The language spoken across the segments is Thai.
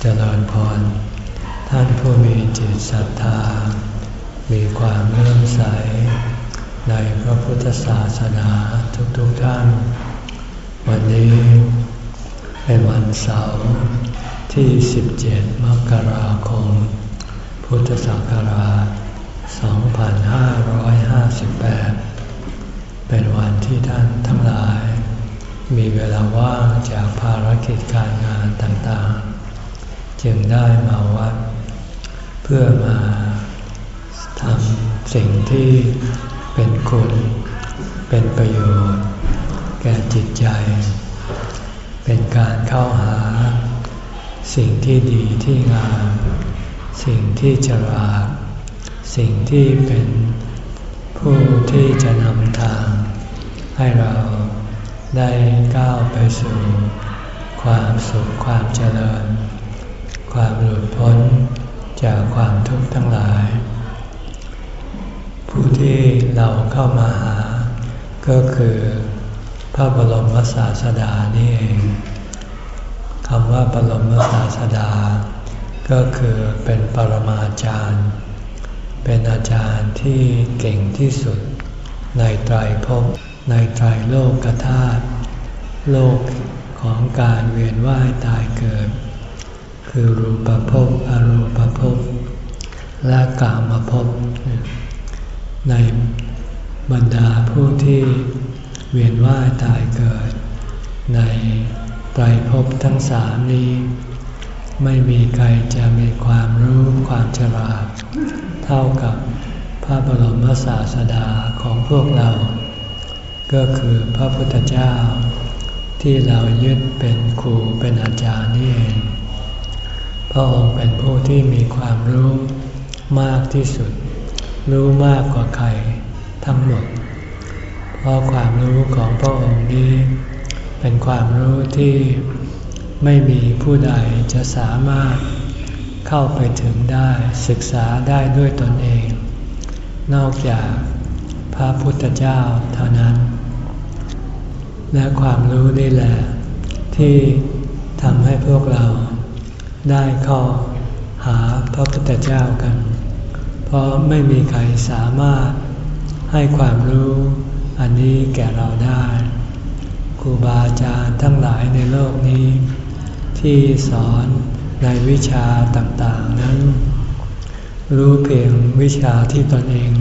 เจริญพร ท่านผู้มีจิตศรัทธา มีความเลื่อมใส ในพระพุทธศาสนาทุกๆทท่าน วันนี้ เป็นวันเสาร์ที่ 17 มกราคม พุทธศักราช 2558 เป็นวันที่ท่านทั้งหลาย มีเวลาว่างจากภารกิจการงานต่างๆ จึงได้มาวัด เพื่อมาทำสิ่งที่เป็นคุณ เป็นประโยชน์ แก่จิตใจ เป็นการเข้าหา สิ่งที่ดีที่งาม สิ่งที่ฉลาด สิ่งที่เป็นผู้ที่จะนำทาง ให้เราได้ก้าวไปสู่ความสุขความเจริญ ความหลุดพ้นจากความทุกข์ทั้งหลาย ผู้ที่เราเข้ามาหา ก็คือพระบรมศาสดานี่เองคำว่าบรมศาสดา ก็คือเป็นปรมาจารย์ เป็นอาจารย์ที่เก่งที่สุด ในไตรภพในไตรโลกธาตุโลกของการเวียนว่ายตายเกิด คือรูปภพอรูปภพและกามภพในบรรดาผู้ที่เวียนว่ายตายเกิด ในไตรภพทั้งสามนี้ ไม่มีใครจะมีความรู้ความฉลาด เท่ากับพระบรมศาสดาของพวกเรา ก็คือพระพุทธเจ้า ที่เรายึดเป็นครูเป็นอาจารย์นี่เอง ระองค์เป็นผู้ที่มีความรู้มากที่สุด รู้มากกว่าใครทั้งหมด เพราะความรู้ของพระองค์นี้ เป็นความรู้ที่ไม่มีผู้ใดจะสามารถเข้าไปถึงได้ศึกษาได้ด้วยตนเอง นอกจากพระพุทธเจ้าเท่านั้น และความรู้นี่แหละ ที่ทำให้พวกเรา ได้เข้าหาพระพุทธเจ้ากัน เพราะไม่มีใครสามารถให้ความรู้อันนี้แก่เราได้ ครูบาอาจารย์ทั้งหลายในโลกนี้ ที่สอนในวิชาต่างๆนั้น รู้เพียงวิชาที่ตนเอง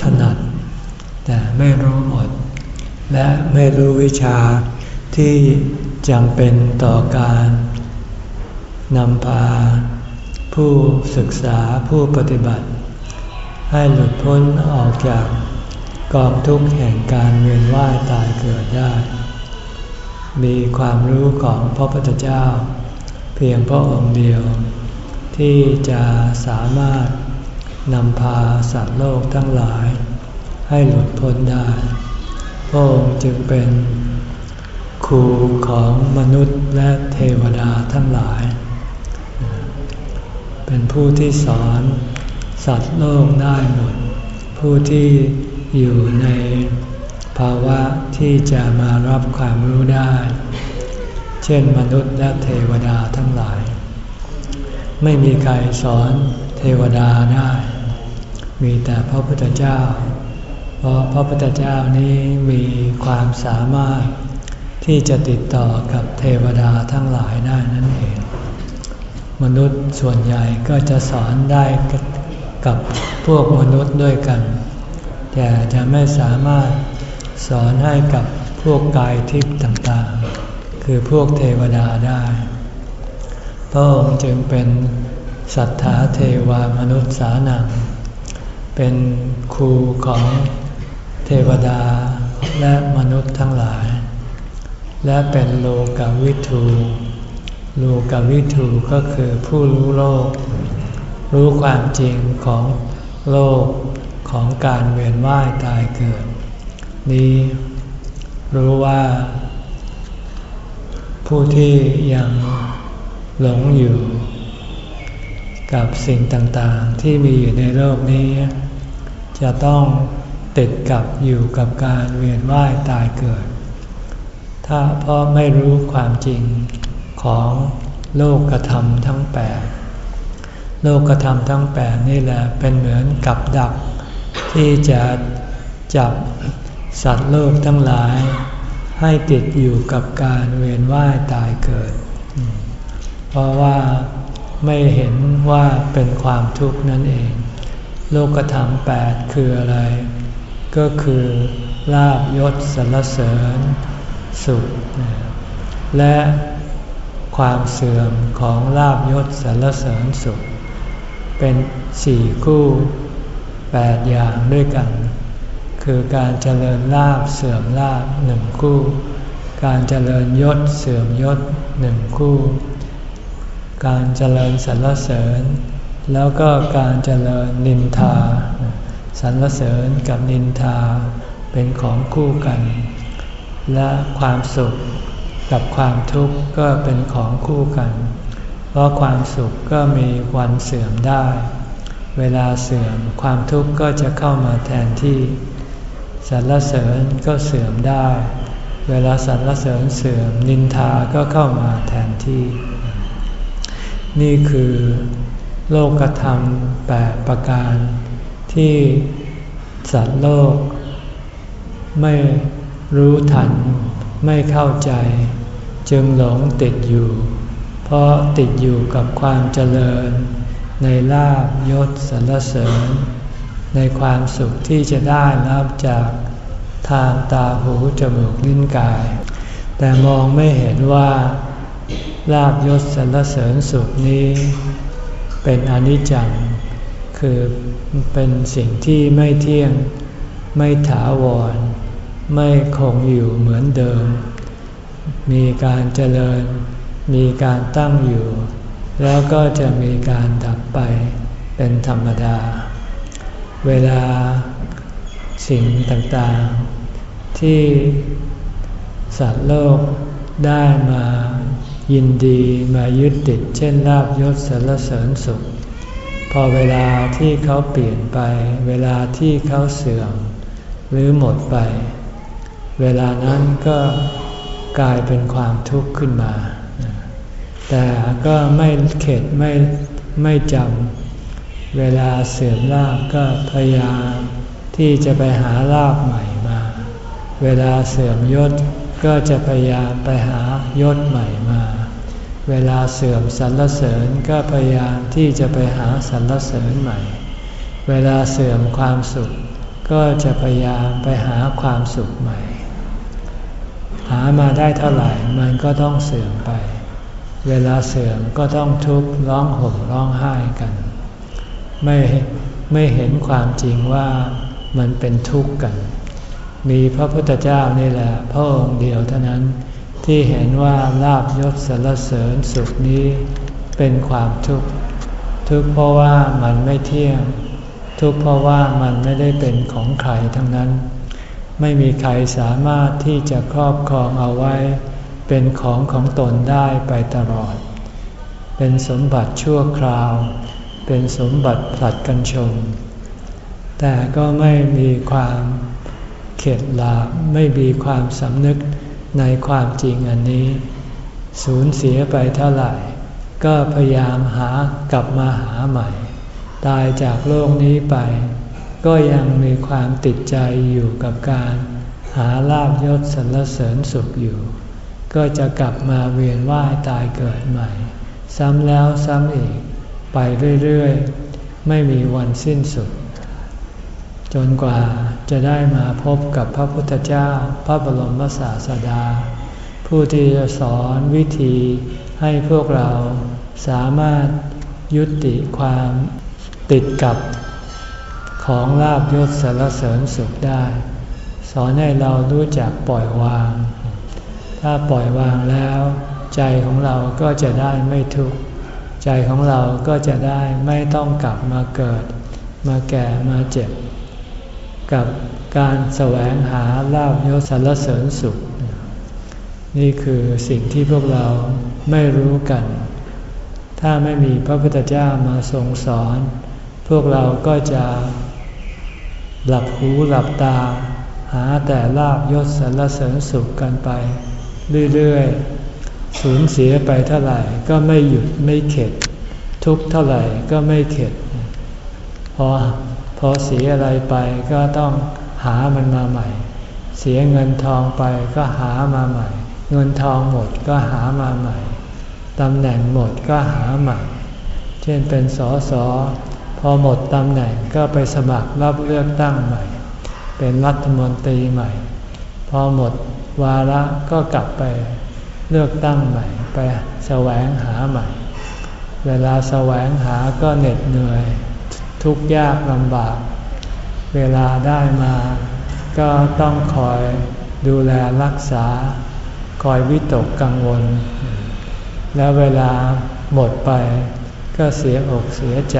ถนัด แต่ไม่รู้หมด และไม่รู้วิชาที่จำเป็นต่อการ นำพา ผู้ศึกษาผู้ปฏิบัติ ให้หลุดพ้นออกจากกองทุกข์แห่งการเวียนว่ายตายเกิดได้ มีความรู้ของพระพุทธเจ้า เพียงพระองค์เดียว ที่จะสามารถนำพาสัตว์โลกทั้งหลาย ให้หลุดพ้นได้ พระองค์จึงเป็นครูของมนุษย์และเทวดาทั้งหลาย เป็นผู้ที่สอนสัตว์โลกได้หมด ผู้ที่อยู่ในภาวะที่จะมารับความรู้ได้ เช่นมนุษย์และเทวดาทั้งหลาย ไม่มีใครสอนเทวดาได้ มีแต่พระพุทธเจ้า เพราะพระพุทธเจ้านี้มีความสามารถที่จะติดต่อกับเทวดาทั้งหลายได้นั่นเอง มนุษย์ส่วนใหญ่ก็จะสอนได้กับพวกมนุษย์ด้วยกัน แต่จะไม่สามารถสอนให้กับพวกกายทิพย์ต่างๆ คือพวกเทวดาได้พระองค์จึงเป็นสัทธาเทวามนุษย์สานังเป็นครูของเทวดาและมนุษย์ทั้งหลาย และเป็นโลกวิทู โลกวิทูก็คือผู้รู้โลก รู้ความจริงของโลกของการเวียนว่ายตายเกิด นี้รู้ว่า ผู้ที่ยังหลงอยู่ กับสิ่งต่างๆที่มีอยู่ในโลกนี้ จะต้องติดกับอยู่กับการเวียนว่ายตายเกิด ถ้าเพราะไม่รู้ความจริง ของโลกธรรมทั้งแปดโลกธรรมทั้งแปดนี่แหละเป็นเหมือนกับดัก ที่จะจับสัตว์โลกทั้งหลาย ให้ติดอยู่กับการเวียนว่ายตายเกิด เพราะว่าไม่เห็นว่าเป็นความทุกข์นั่นเอง โลกธรรมแปดคืออะไร ก็คือลาบยศสรรเสริญสุข และ ความเสื่อมของลาบยศสรรเสริญสุข เป็นสี่คู่แปดอย่างด้วยกัน คือการเจริญลาบเสื่อมลาบหนึ่งคู่ การเจริญยศเสื่อมยศหนึ่งคู่ การเจริญสรรเสริญ แล้วก็การเจริญนินทาสรรเสริญกับนินทาเป็นของคู่กัน และความสุข กับความทุกข์ก็เป็นของคู่กัน เพราะความสุขก็มีวันเสื่อมได้ เวลาเสื่อมความทุกข์ก็จะเข้ามาแทนที่สรรเสริญก็เสื่อมได้ เวลาสรรเสริญเสื่อมนินทาก็เข้ามาแทนที่ นี่คือโลกธรรมแปดประการ ที่สัตว์โลก ไม่รู้ทัน ไม่เข้าใจ จึงหลงติดอยู่ เพราะติดอยู่กับความเจริญ ในลาบยศสรรเสริญ ในความสุขที่จะได้รับจากทางตาหูจมูกลิ้นกาย แต่มองไม่เห็นว่าลาบยศสรรเสริญสุขนี้ เป็นอนิจจัง คือเป็นสิ่งที่ไม่เที่ยงไม่ถาวร ไม่คงอยู่เหมือนเดิม มีการเจริญ มีการตั้งอยู่ แล้วก็จะมีการดับไปเป็นธรรมดา เวลาสิ่งต่างๆ ที่สัตว์โลกได้มายินดีมายึดติดเช่นลาบยศสารเสริญสุข พอเวลาที่เขาเปลี่ยนไป เวลาที่เขาเสื่อม หรือหมดไป เวลานั้นก็กลายเป็นความทุกข์ขึ้นมา แต่ก็ไม่เข็ดไม่ไม่จำเวลาเสื่อมลาบก็พยายามที่จะไปหาลาบใหม่มา เวลาเสื่อมยศก็จะพยายามไปหายศใหม่มา เวลาเสื่อมสรรเสริญก็พยายามที่จะไปหาสรรเสริญใหม่ เวลาเสื่อมความสุข ก็จะพยายามไปหาความสุขใหม่ หามาได้เท่าไหร่มันก็ต้องเสื่อมไป เวลาเสื่อมก็ต้องทุกข์ร้องห่มร้องไห้กัน ไม่ไม่เห็นความจริงว่ามันเป็นทุกข์กัน มีพระพุทธเจ้านี่แหละพระองค์เดียวเท่านั้นที่เห็นว่าลาบยศสรรเสริญสุขนี้เป็นความทุกข์ทุกข์เพราะว่ามันไม่เที่ยง ทุกข์เพราะว่ามันไม่ได้เป็นของใครทั้งนั้น ไม่มีใครสามารถที่จะครอบครองเอาไว้ เป็นของของตนได้ไปตลอด เป็นสมบัติชั่วคราว เป็นสมบัติผลัดกันชม แต่ก็ไม่มีความเข็ดหลาบไม่มีความสำนึกในความจริงอันนี้ สูญเสียไปเท่าไหร่ ก็พยายามหากลับมาหาใหม่ ตายจากโลกนี้ไป ก็ยังมีความติดใจอยู่กับการหาลาบยศสรรเสริญสุขอยู่ ก็จะกลับมาเวียนว่ายตายเกิดใหม่ ซ้ำแล้วซ้ำอีก ไปเรื่อยๆ ไม่มีวันสิ้นสุด จนกว่าจะได้มาพบกับพระพุทธเจ้าพระบรมศาสดา ผู้ที่จะสอนวิธีให้พวกเราสามารถยุติความติดกับ ของลาบยศสารเสริญสุขได้ สอนให้เรารู้จักปล่อยวาง ถ้าปล่อยวางแล้ว ใจของเราก็จะได้ไม่ทุกข์ใจของเราก็จะได้ไม่ต้องกลับมาเกิด มาแก่มาเจ็บ กับการแสวงหาลาบยศสารเสริญสุข นี่คือสิ่งที่พวกเราไม่รู้กัน ถ้าไม่มีพระพุทธเจ้ามาทรงสอน พวกเราก็จะ หลับหูหลับตา หาแต่ลาบยศสรรเสริญสุขกันไป เรื่อยๆ สูญเสียไปเท่าไหร่ก็ไม่หยุดไม่เข็ด ทุกเท่าไหร่ก็ไม่เข็ด พอพอเสียอะไรไปก็ต้องหามันมาใหม่ เสียเงินทองไปก็หามาใหม่ เงินทองหมดก็หามาใหม่ตำแหน่งหมดก็หาใหม่ เช่นเป็นสอสอ พอหมดตำแหน่งก็ไปสมัครรับเลือกตั้งใหม่ เป็นรัฐมนตรีใหม่ พอหมดวาระก็กลับไปเลือกตั้งใหม่ ไปแสวงหาใหม่ เวลาแสวงหาก็เหน็ดเหนื่อย ทุกยากลำบาก เวลาได้มา ก็ต้องคอยดูแลรักษา คอยวิตกกังวล แล้วเวลาหมดไปก็เสียอกเสียใจ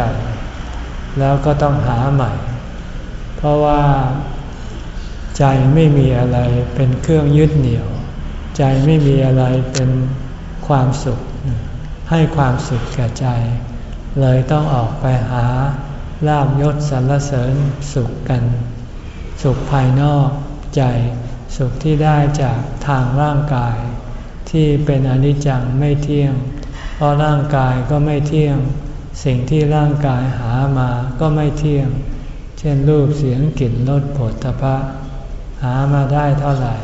แล้วก็ต้องหาใหม่ เพราะว่าใจไม่มีอะไรเป็นเครื่องยึดเหนี่ยว ใจไม่มีอะไรเป็นความสุข ให้ความสุขแก่ใจ เลยต้องออกไปหาลาบยศสรรเสริญสุขกัน สุขภายนอกใจสุขที่ได้จากทางร่างกาย ที่เป็นอนิจจังไม่เที่ยง เพราะร่างกายก็ไม่เที่ยง สิ่งที่ร่างกายหามาก็ไม่เที่ยง เช่นรูปเสียงกลิ่นรสผลตภะหามาได้เท่าไหร่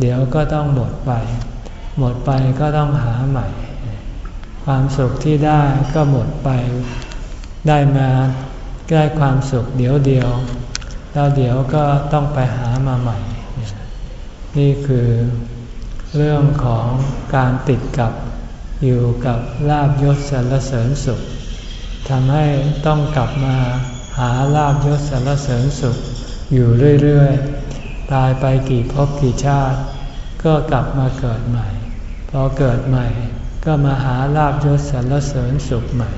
เดี๋ยวก็ต้องหมดไป หมดไปก็ต้องหาใหม่ ความสุขที่ได้ก็หมดไป ได้มาได้ความสุขเดี๋ยวเดียวแล้วเดี๋ยวก็ต้องไปหามาใหม่ นี่คือเรื่องของการติดกับอยู่กับลาบยศสรรเสริญสุข ทำให้ต้องกลับมาหาลาบยศสรรเสริญสุขอยู่เรื่อยๆ ตายไปกี่ภพกี่ชาติ ก็กลับมาเกิดใหม่ พอเกิดใหม่ ก็มาหาลาบยศสรรเสริญสุขใหม่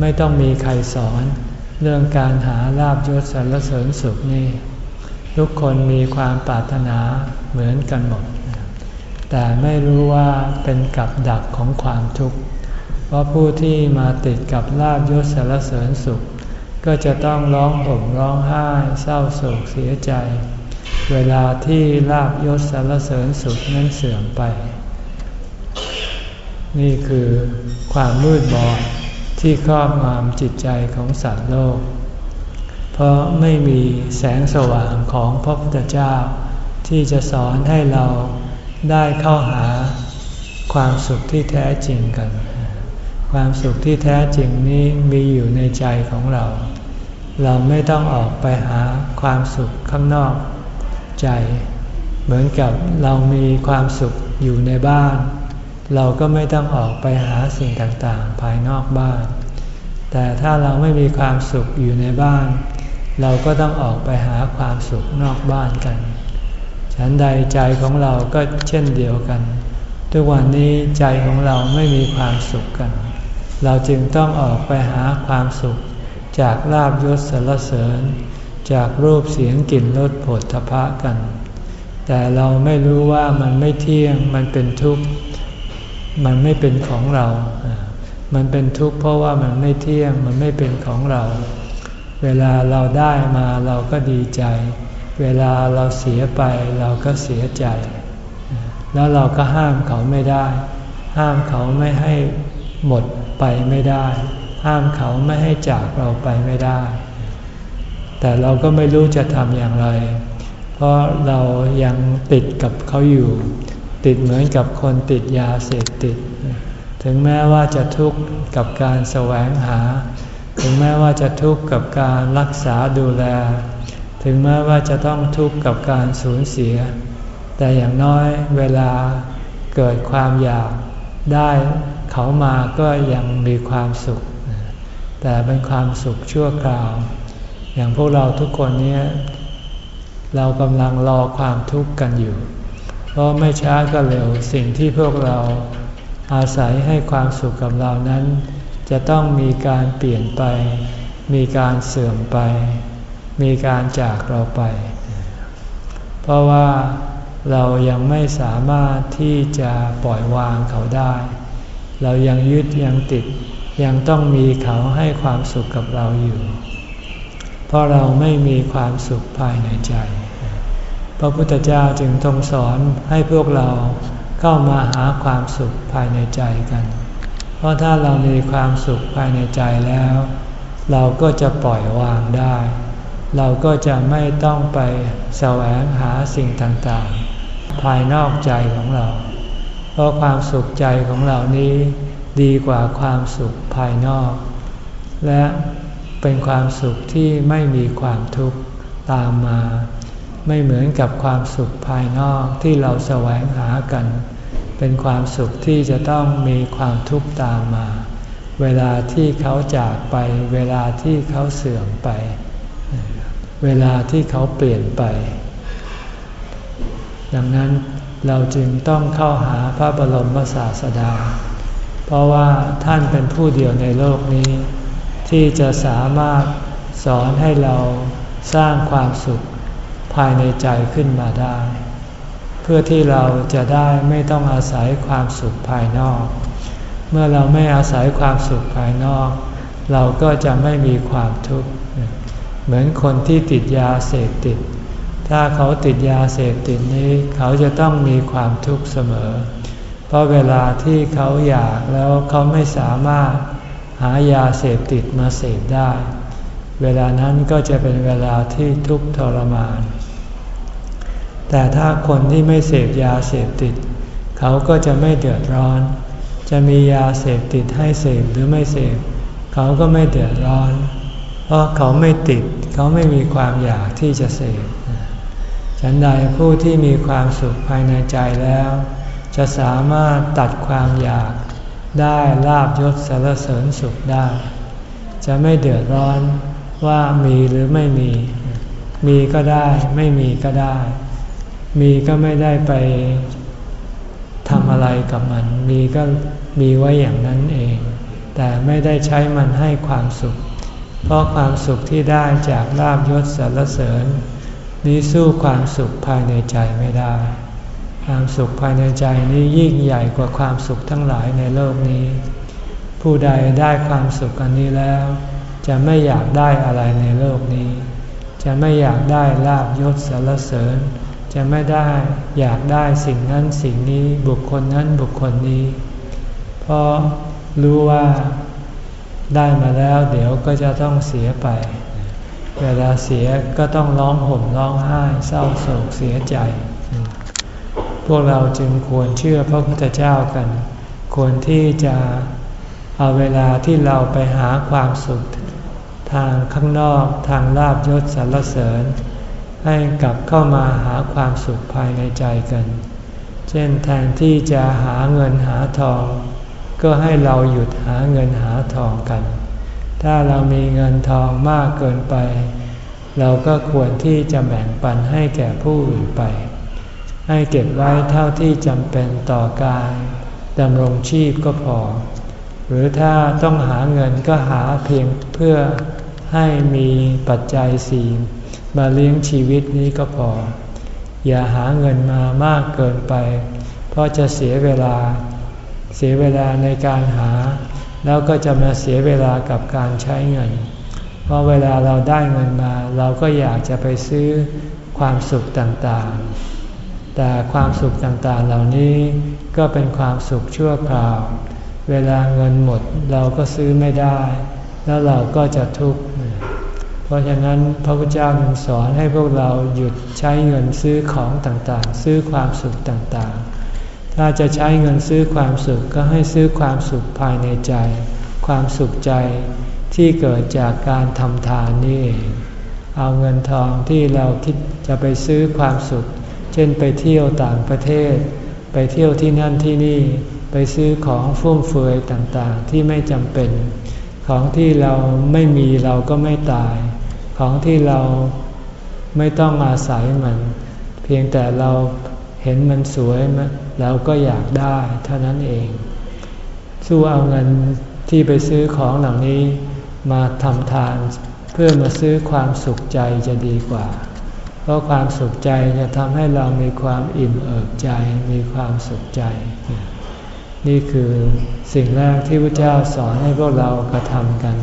ไม่ต้องมีใครสอนเรื่องการหาลาบยศสรรเสริญสุขนี่ทุกคนมีความปรารถนาเหมือนกันหมด แต่ไม่รู้ว่าเป็นกับดักของความทุกข์ เพราะผู้ที่มาติดกับลาบยศสรรเสริญสุข ก็จะต้องร้องห่มร้องไห้เศร้าโศกเสียใจ เวลาที่ลาบยศสรรเสริญสุขนั้นเสื่อมไป นี่คือความมืดบอดที่ครอบงำจิตใจของสัตว์โลก เพราะไม่มีแสงสว่างของพระพุทธเจ้า ที่จะสอนให้เราได้เข้าหาความสุขที่แท้จริงกัน ความสุขที่แท้จริงนี้มีอยู่ในใจของเรา เราไม่ต้องออกไปหาความสุขข้างนอกใจ เหมือนกับเรามีความสุขอยู่ในบ้าน เราก็ไม่ต้องออกไปหาสิ่งต่างๆ ภายนอกบ้าน แต่ถ้าเราไม่มีความสุขอยู่ในบ้าน เราก็ต้องออกไปหาความสุขนอกบ้านกัน ฉันใดใจของเราก็เช่นเดียวกัน ทุกวันนี้ใจของเราไม่มีความสุขกัน เราจึงต้องออกไปหาความสุข จากลาบยศสรรเสริญ จากรูปเสียงกลิ่นรสผลทพะกัน แต่เราไม่รู้ว่ามันไม่เที่ยงมันเป็นทุกข์มันไม่เป็นของเรา มันเป็นทุกข์เพราะว่ามันไม่เที่ยงมันไม่เป็นของเรา เวลาเราได้มาเราก็ดีใจ เวลาเราเสียไปเราก็เสียใจ แล้วเราก็ห้ามเขาไม่ได้ ห้ามเขาไม่ให้หมด ไปไม่ได้ ห้ามเขาไม่ให้จากเราไปไม่ได้ แต่เราก็ไม่รู้จะทำอย่างไร เพราะเรายังติดกับเขาอยู่ ติดเหมือนกับคนติดยาเสพติด ถึงแม้ว่าจะทุกข์กับการแสวงหา ถึงแม้ว่าจะทุกข์กับการรักษาดูแล ถึงแม้ว่าจะต้องทุกข์กับการสูญเสีย แต่อย่างน้อยเวลาเกิดความอยากได้ เขามาก็ยังมีความสุข แต่เป็นความสุขชั่วคราว อย่างพวกเราทุกคนนี้เรากำลังรอความทุกข์กันอยู่ เพราะไม่ช้าก็เร็วสิ่งที่พวกเราอาศัยให้ความสุขกับเรานั้น จะต้องมีการเปลี่ยนไป มีการเสื่อมไป มีการจากเราไป เพราะว่าเรายังไม่สามารถที่จะปล่อยวางเขาได้ เรายังยึดยังติด ยังต้องมีเขาให้ความสุขกับเราอยู่ เพราะเราไม่มีความสุขภายในใจ พระพุทธเจ้าจึงทรงสอนให้พวกเราเข้ามาหาความสุขภายในใจกัน เพราะถ้าเรามีความสุขภายในใจแล้ว เราก็จะปล่อยวางได้ เราก็จะไม่ต้องไปแสวงหาสิ่งต่างๆ ภายนอกใจของเรา ราะความสุขใจของเรานี้ดีกว่าความสุขภายนอก และเป็นความสุขที่ไม่มีความทุกข์ตามมา ไม่เหมือนกับความสุขภายนอกที่เราแสวงหากัน เป็นความสุขที่จะต้องมีความทุกข์ตามมา เวลาที่เขาจากไป เวลาที่เขาเสื่อมไป เวลาที่เขาเปลี่ยนไป ดังนั้น เราจึงต้องเข้าหาพระบรมศาสดา เพราะว่าท่านเป็นผู้เดียวในโลกนี้ ที่จะสามารถสอนให้เราสร้างความสุขภายในใจขึ้นมาได้ เพื่อที่เราจะได้ไม่ต้องอาศัยความสุขภายนอก เมื่อเราไม่อาศัยความสุขภายนอก เราก็จะไม่มีความทุกข์เหมือนคนที่ติดยาเสพติด ถ้าเขาติดยาเสพติดนี้เขาจะต้องมีความทุกข์เสมอ เพราะเวลาที่เขาอยากแล้วเขาไม่สามารถหายาเสพติดมาเสพได้ เวลานั้นก็จะเป็นเวลาที่ทุกข์ทรมาน แต่ถ้าคนที่ไม่เสพยาเสพติด เขาก็จะไม่เดือดร้อน จะมียาเสพติดให้เสพหรือไม่เสพ เขาก็ไม่เดือดร้อน เพราะเขาไม่ติด เขาไม่มีความอยากที่จะเสพ ฉันใดผู้ที่มีความสุขภายในใจแล้ว จะสามารถตัดความอยากได้ลาบยศสารเสริญสุขได้ จะไม่เดือดร้อนว่ามีหรือไม่มี มีก็ได้ไม่มีก็ได้ มีก็ไม่ได้ไปทำอะไรกับมัน มีก็มีไว้อย่างนั้นเอง แต่ไม่ได้ใช้มันให้ความสุข เพราะความสุขที่ได้จากลาบยศสารเสริญ นี้สู้ความสุขภายในใจไม่ได้ ความสุขภายในใจนี้ยิ่งใหญ่กว่าความสุขทั้งหลายในโลกนี้ ผู้ใดได้ความสุขอันนี้แล้ว จะไม่อยากได้อะไรในโลกนี้ จะไม่อยากได้ลาบยศสารเสริญ จะไม่ได้อยากได้สิ่งนั้นสิ่งนี้บุคคลนั้นบุคคลนี้ เพราะรู้ว่าได้มาแล้วเดี๋ยวก็จะต้องเสียไป เวลาเสียก็ต้องร้องห่มร้องไห้เศร้าโศกเสียใจ พวกเราจึงควรเชื่อพระพุทธเจ้ากัน ควรที่จะเอาเวลาที่เราไปหาความสุข ทางข้างนอกทางลาบยศสรรเสริญ ให้กลับเข้ามาหาความสุขภายในใจกัน เช่นแทนที่จะหาเงินหาทอง ก็ให้เราหยุดหาเงินหาทองกัน ถ้าเรามีเงินทองมากเกินไป เราก็ควรที่จะแบ่งปันให้แก่ผู้อื่นไป ให้เก็บไว้เท่าที่จำเป็นต่อการดำรงชีพก็พอ หรือถ้าต้องหาเงินก็หาเพียงเพื่อให้มีปัจจัยสี่มาเลี้ยงชีวิตนี้ก็พอ อย่าหาเงินมามากเกินไป เพราะจะเสียเวลา เสียเวลาในการหา แล้วก็จะมาเสียเวลากับการใช้เงิน เพราะเวลาเราได้เงินมา เราก็อยากจะไปซื้อความสุขต่างๆ แต่ความสุขต่างๆเหล่านี้ก็เป็นความสุขชั่วคราว เวลาเงินหมดเราก็ซื้อไม่ได้ แล้วเราก็จะทุกข์ เพราะฉะนั้นพระพุทธเจ้าสอนให้พวกเราหยุดใช้เงินซื้อของต่างๆ ซื้อความสุขต่างๆ ถ้าจะใช้เงินซื้อความสุขก็ให้ซื้อความสุขภายในใจ ความสุขใจที่เกิดจากการทำทานนี่เองเอาเงินทองที่เราคิดจะไปซื้อความสุข เช่นไปเที่ยวต่างประเทศ ไปเที่ยวที่นั่นที่นี่ ไปซื้อของฟุ่มเฟือยต่างๆ ที่ไม่จำเป็น ของที่เราไม่มีเราก็ไม่ตาย ของที่เราไม่ต้องอาศัยมัน เพียงแต่เราเห็นมันสวย เราก็อยากได้เท่านั้นเอง สู้เอาเงินที่ไปซื้อของเหล่านี้มาทำทานเพื่อมาซื้อความสุขใจจะดีกว่า เพราะความสุขใจจะทำให้เรามีความอิ่มเอิบใจ มีความสุขใจ นี่คือสิ่งแรกที่พระเจ้าสอนให้พวกเรากระทำกัน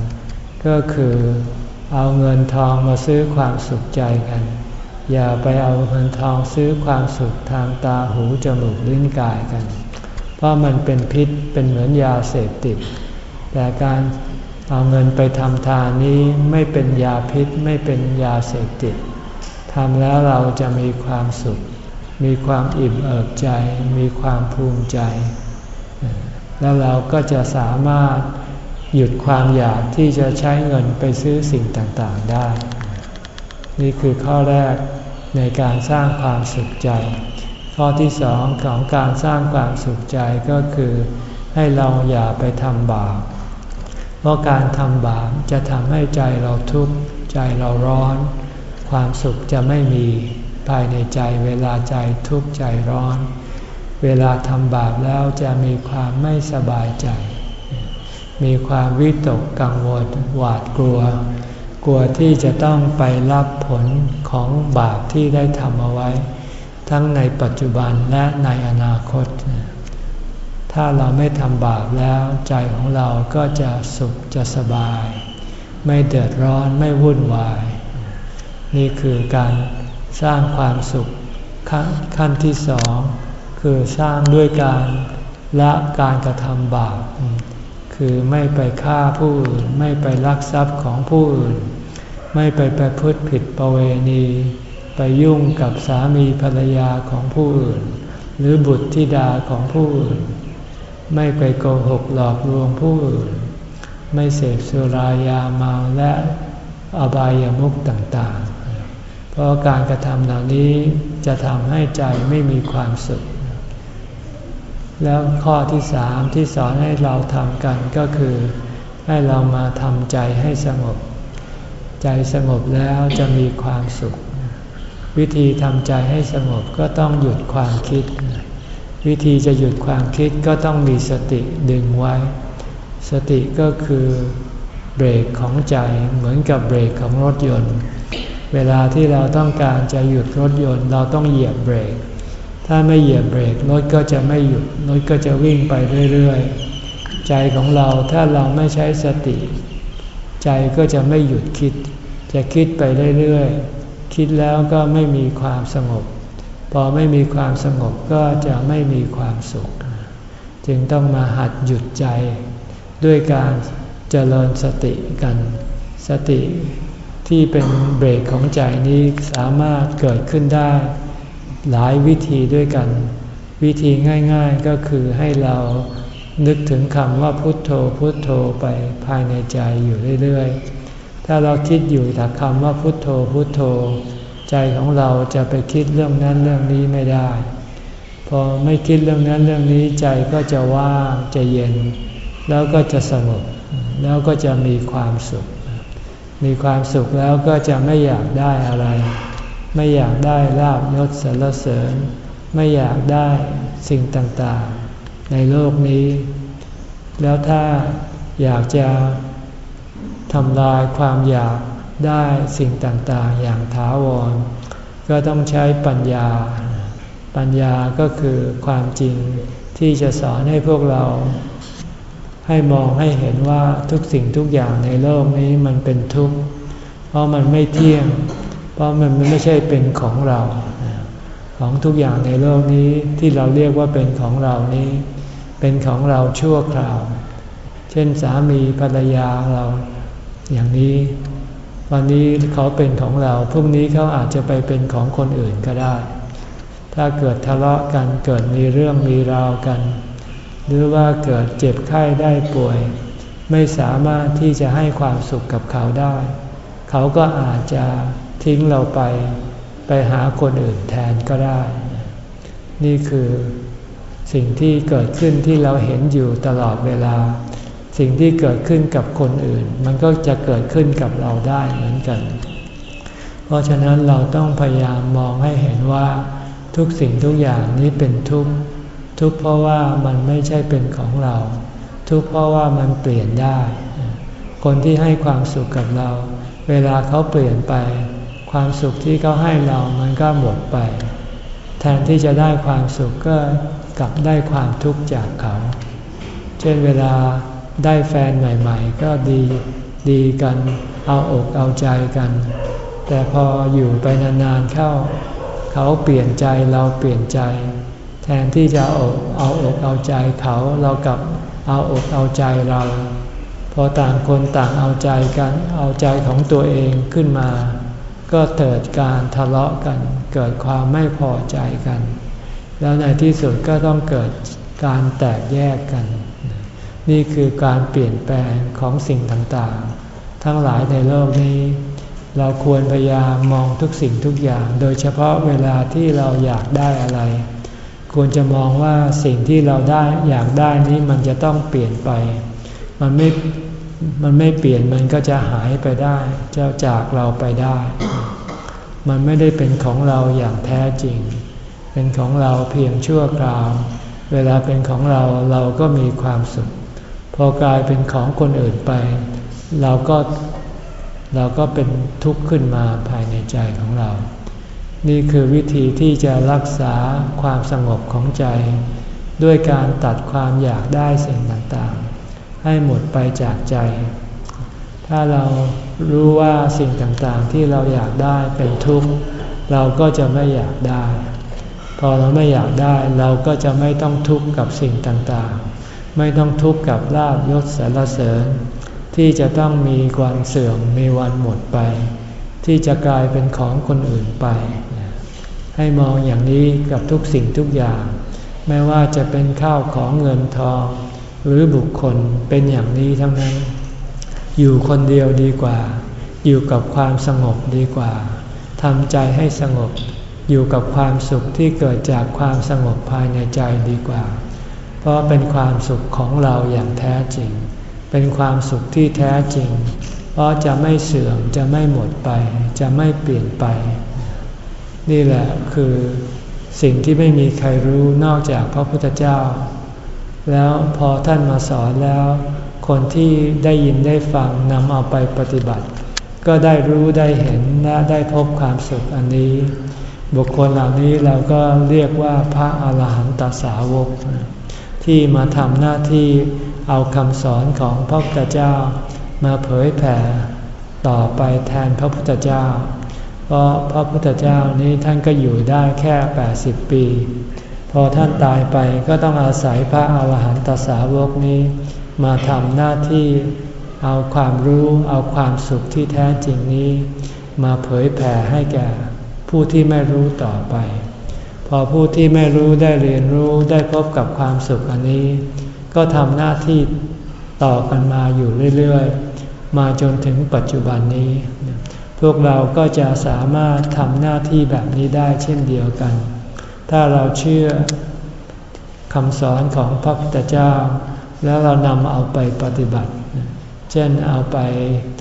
ก็คือเอาเงินทองมาซื้อความสุขใจกัน อย่าไปเอาเงินทองซื้อความสุขทางตาหูจมูกลิ้นกายกัน เพราะมันเป็นพิษเป็นเหมือนยาเสพติด แต่การเอาเงินไปทำทานนี้ไม่เป็นยาพิษไม่เป็นยาเสพติดทำแล้วเราจะมีความสุข มีความอิ่มเอิบใจ มีความภูมิใจ แล้วเราก็จะสามารถหยุดความอยากที่จะใช้เงินไปซื้อสิ่งต่างๆได้ นี่คือข้อแรก ในการสร้างความสุขใจ ข้อที่สองของการสร้างความสุขใจก็คือ ให้เราอย่าไปทำบาป เพราะการทำบาปจะทำให้ใจเราทุกข์ใจเราร้อน ความสุขจะไม่มีภายในใจเวลาใจทุกข์ใจร้อน เวลาทำบาปแล้วจะมีความไม่สบายใจ มีความวิตกกังวลหวาดกลัว กลัวที่จะต้องไปรับผลของบาปที่ได้ทำเอาไว้ ทั้งในปัจจุบันและในอนาคต ถ้าเราไม่ทำบาปแล้วใจของเราก็จะสุขจะสบาย ไม่เดือดร้อนไม่วุ่นวาย นี่คือการสร้างความสุขขั้นที่สอง คือสร้างด้วยการละการกระทำบาป คือไม่ไปฆ่าผู้อื่น ไม่ไปลักทรัพย์ของผู้อื่น ไม่ไปประพฤติผิดประเวณี ไปยุ่งกับสามีภรรยาของผู้อื่น หรือบุตรธิดาของผู้อื่น ไม่ไปโกหกหลอกลวงผู้อื่น ไม่เสพสุรายาเมาและอบายามุขต่างๆ เพราะการกระทำเหล่านี้จะทำให้ใจไม่มีความสุข แล้วข้อที่สามที่สอนให้เราทำกันก็คือ ให้เรามาทำใจให้สงบ ใจสงบแล้วจะมีความสุข วิธีทำใจให้สงบก็ต้องหยุดความคิด วิธีจะหยุดความคิดก็ต้องมีสติดึงไว้ สติก็คือเบรกของใจเหมือนกับเบรกของรถยนต์ เวลาที่เราต้องการจะหยุดรถยนต์ เราต้องเหยียบเบรก ถ้าไม่เหยียบเบรกรถก็จะไม่หยุดรถก็จะวิ่งไปเรื่อยๆ ใจของเราถ้าเราไม่ใช้สติ ใจก็จะไม่หยุดคิด จะคิดไปเรื่อยๆ คิดแล้วก็ไม่มีความสงบ พอไม่มีความสงบก็จะไม่มีความสุข จึงต้องมาหัดหยุดใจ ด้วยการเจริญสติกัน สติที่เป็นเบรกของใจนี้สามารถเกิดขึ้นได้ หลายวิธีด้วยกัน วิธีง่ายๆก็คือให้เรานึกถึงคำว่าพุทโธพุทโธไปภายในใจอยู่เรื่อยๆ ถ้าเราคิดอยู่แต่คำว่าพุทโธพุทโธ ใจของเราจะไปคิดเรื่องนั้นเรื่องนี้ไม่ได้ พอไม่คิดเรื่องนั้นเรื่องนี้ใจก็จะว่างจะเย็น แล้วก็จะสงบแล้วก็จะมีความสุข มีความสุขแล้วก็จะไม่อยากได้อะไร ไม่อยากได้ลาบยศสรรเสริญ ไม่อยากได้สิ่งต่างๆ ในโลกนี้ แล้วถ้าอยากจะทำลายความอยากได้สิ่งต่างๆ อย่างถาวร ก็ต้องใช้ปัญญา ปัญญาก็คือความจริงที่จะสอนให้พวกเรา ให้มองให้เห็นว่าทุกสิ่งทุกอย่างในโลกนี้มันเป็นทุกข์ เพราะมันไม่เที่ยง เพราะมันไม่ใช่เป็นของเรา ของทุกอย่างในโลกนี้ที่เราเรียกว่าเป็นของเรานี้ เป็นของเราชั่วคราว เช่นสามีภรรยาเรา อย่างนี้ วันนี้เขาเป็นของเรา พรุ่งนี้เขาอาจจะไปเป็นของคนอื่นก็ได้ ถ้าเกิดทะเลาะกันเกิดมีเรื่องมีราวกัน หรือว่าเกิดเจ็บไข้ได้ป่วย ไม่สามารถที่จะให้ความสุขกับเขาได้ เขาก็อาจจะ ทิ้งเราไปไปหาคนอื่นแทนก็ได้ นี่คือสิ่งที่เกิดขึ้นที่เราเห็นอยู่ตลอดเวลา สิ่งที่เกิดขึ้นกับคนอื่น มันก็จะเกิดขึ้นกับเราได้เหมือนกัน เพราะฉะนั้นเราต้องพยายามมองให้เห็นว่า ทุกสิ่งทุกอย่างนี้เป็นทุกข์ทุกเพราะว่ามันไม่ใช่เป็นของเรา ทุกเพราะว่ามันเปลี่ยนได้ คนที่ให้ความสุขกับเรา เวลาเขาเปลี่ยนไป ความสุขที่เขาให้เรามันก็หมดไป แทนที่จะได้ความสุขก็กลับได้ความทุกข์จากเขา เช่นเวลาได้แฟนใหม่ๆ ก็ดีดีกันเอาอกเอาใจกัน แต่พออยู่ไปนานๆเข้า เขาเปลี่ยนใจเราเปลี่ยนใจ แทนที่จะเอาเอาอกเอาใจเขาเรากลับเอาอกเอาใจเรา พอต่างคนต่างเอาใจกัน เอาใจของตัวเองขึ้นมา ก็เกิดการทะเลาะกัน เกิดความไม่พอใจกัน แล้วในที่สุดก็ต้องเกิดการแตกแยกกัน นี่คือการเปลี่ยนแปลงของสิ่งต่างๆ ทั้งหลายในโลกนี้ เราควรพยายามมองทุกสิ่งทุกอย่าง โดยเฉพาะเวลาที่เราอยากได้อะไร ควรจะมองว่าสิ่งที่เราได้อยากได้นี้มันจะต้องเปลี่ยนไป มันไม่มันไม่เปลี่ยนมันก็จะหายไปได้จะจากเราไปได้ มันไม่ได้เป็นของเราอย่างแท้จริง เป็นของเราเพียงชั่วคราว เวลาเป็นของเราเราก็มีความสุข พอกลายเป็นของคนอื่นไป เราก็เราก็เป็นทุกข์ขึ้นมาภายในใจของเรา นี่คือวิธีที่จะรักษาความสงบของใจ ด้วยการตัดความอยากได้สิ่งต่างๆ ให้หมดไปจากใจ ถ้าเรา รู้ว่าสิ่งต่างๆที่เราอยากได้เป็นทุกข์ เราก็จะไม่อยากได้ พอเราไม่อยากได้เราก็จะไม่ต้องทุกข์กับสิ่งต่างๆ ไม่ต้องทุกข์กับลาบยศสารเสริญ ที่จะต้องมีวันเสื่อมมีวันหมดไป ที่จะกลายเป็นของคนอื่นไป ให้มองอย่างนี้กับทุกสิ่งทุกอย่าง ไม่ว่าจะเป็นข้าวของเงินทอง หรือบุคคลเป็นอย่างนี้ทั้งนั้น อยู่คนเดียวดีกว่า อยู่กับความสงบดีกว่าทำใจให้สงบ อยู่กับความสุขที่เกิดจากความสงบภายในใจดีกว่า เพราะเป็นความสุขของเราอย่างแท้จริง เป็นความสุขที่แท้จริง เพราะจะไม่เสื่อมจะไม่หมดไป จะไม่เปลี่ยนไป นี่แหละคือสิ่งที่ไม่มีใครรู้นอกจากพระพุทธเจ้า แล้วพอท่านมาสอนแล้ว คนที่ได้ยินได้ฟังนำเอาไปปฏิบัติ ก็ได้รู้ได้เห็นและได้พบความสุขอันนี้ บุคคลเหล่านี้เราก็เรียกว่าพระอาหารหันตสาวก ที่มาทำหน้าที่เอาคำสอนของพระพุทธเจ้า มาเผยแผ่ต่อไปแทนพระพุทธเจ้า เพราะพระพุทธเจ้านี้ท่านก็อยู่ได้แค่ 80 ปี พอท่านตายไปก็ต้องอาศัยพระอาหารหันตสาวกนี้ มาทำหน้าที่เอาความรู้เอาความสุขที่แท้จริงนี้ มาเผยแผ่ให้แก่ผู้ที่ไม่รู้ต่อไป พอผู้ที่ไม่รู้ได้เรียนรู้ได้พบกับความสุขอันนี้ ก็ทำหน้าที่ต่อกันมาอยู่เรื่อยๆ มาจนถึงปัจจุบันนี้ พวกเราก็จะสามารถทำหน้าที่แบบนี้ได้เช่นเดียวกัน ถ้าเราเชื่อคำสอนของพระพุทธเจ้า แล้วเรานำเอาไปปฏิบัติ เช่นเอาไป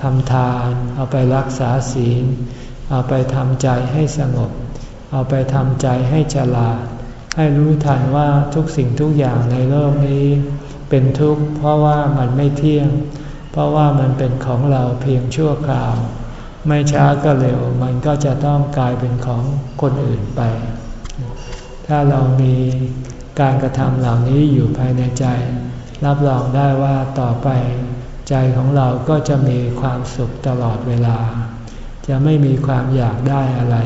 ทำทาน เอาไปรักษาศีล เอาไปทำใจให้สงบ เอาไปทำใจให้ฉลาด ให้รู้ทันว่าทุกสิ่งทุกอย่างในโลกนี้ เป็นทุกข์เพราะว่ามันไม่เที่ยง เพราะว่ามันเป็นของเราเพียงชั่วคราว ไม่ช้าก็เร็วมันก็จะต้องกลายเป็นของคนอื่นไป ถ้าเรามีการกระทำเหล่านี้อยู่ภายในใจ รับรองได้ว่าต่อไปใจของเราก็จะมีความสุขตลอดเวลา จะไม่มีความอยากได้อะไร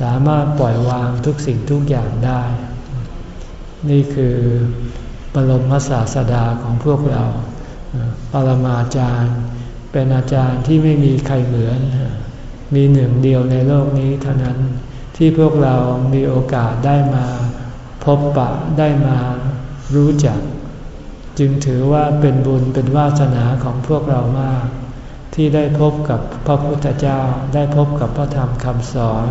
สามารถปล่อยวางทุกสิ่งทุกอย่างได้ นี่คือบรมศาสดาของพวกเรา ปรมาจารย์ เป็นอาจารย์ที่ไม่มีใครเหมือน มีหนึ่งเดียวในโลกนี้เท่านั้นที่พวกเรามีโอกาสได้มาพบปะได้มารู้จัก จึงถือว่าเป็นบุญเป็นวาสนาของพวกเรามาก ที่ได้พบกับพระพุทธเจ้า ได้พบกับพระธรรมคำสอน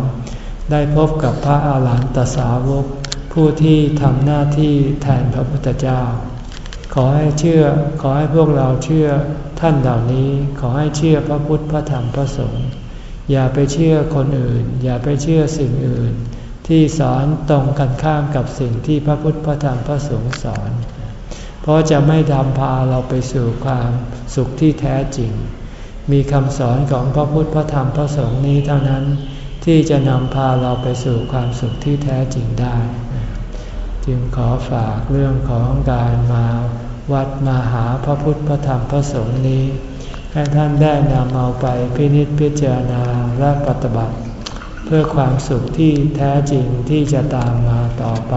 ได้พบกับพระอาหารหันตสาวก ผู้ที่ทำหน้าที่แทนพระพุทธเจ้า ขอให้เชื่อขอให้พวกเราเชื่อท่านเหล่านี้ขอให้เชื่อพระพุทธพระธรรมพระสงฆ์อย่าไปเชื่อคนอื่น อย่าไปเชื่อสิ่งอื่น ที่สอนตรงกันข้ามกับสิ่งที่พระพุทธพระธรรมพระสงฆ์สอน เพราะจะไม่ทำพาเราไปสู่ความสุขที่แท้จริง มีคำสอนของพระพุทธพระธรรมพระสงฆ์นี้เท่านั้น ที่จะนำพาเราไปสู่ความสุขที่แท้จริงได้ จึงขอฝากเรื่องของการมาวัดมาหาพระพุทธพระธรรมพระสงฆ์นี้ให้ท่านได้นำเอาไปพินิจพิจารณาและปฏิบัติ เพื่อความสุขที่แท้จริงที่จะตามมาต่อไป